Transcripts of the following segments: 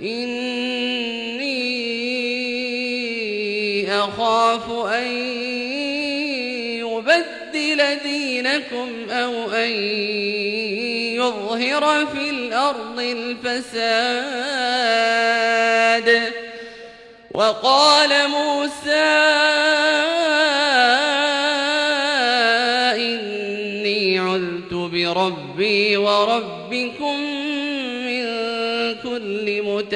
إني أخاف أن يبدل دينكم أو أن يظهر في الأرض الفساد. وقال موسى إني عذت بربي وربكم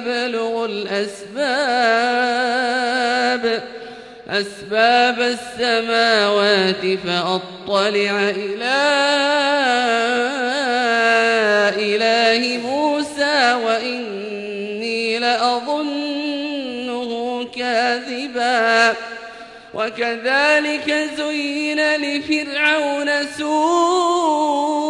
أبلغ الأسباب أسباب السماوات فأطلع إلى إله موسى وإني لأظنه كاذبا. وكذلك زين لفرعون سوء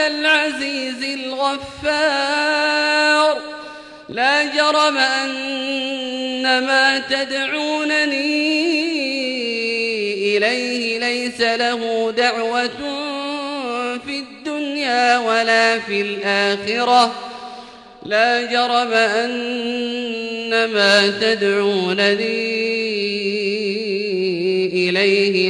إلى العزيز الغفار. لا جرم أن ما تدعونني إليه ليس له دعوة في الدنيا ولا في الآخرة. لا جرم أن ما تدعونني إليه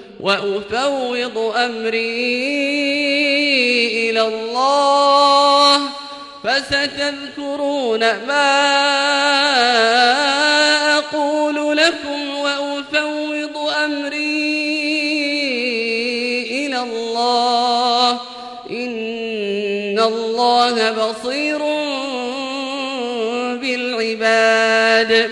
وأفوض أمري إلى الله فستذكرون ما أقول لكم وأفوض أمري إلى الله إن الله بصير بالعباد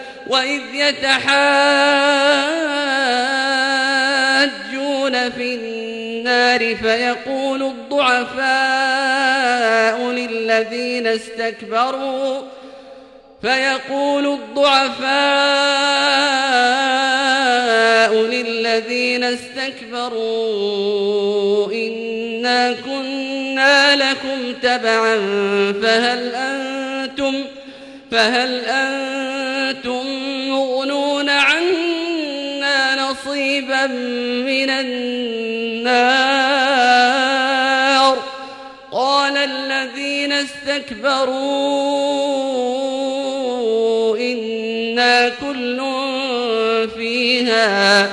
وإذ يتحاجون في النار فيقول الضعفاء للذين استكبروا فيقول الضعفاء للذين استكبروا إنا كنا لكم تبعا فهل أنتم فهل أنتم من النار قال الذين استكبروا إنا كل فيها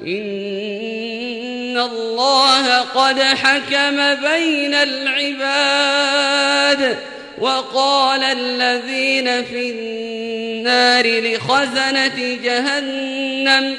إن الله قد حكم بين العباد وقال الذين في النار لخزنة جهنم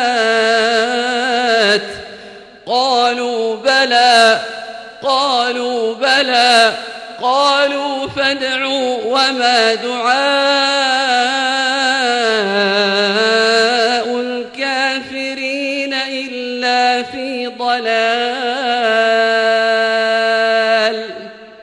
فادعوا وما دعاء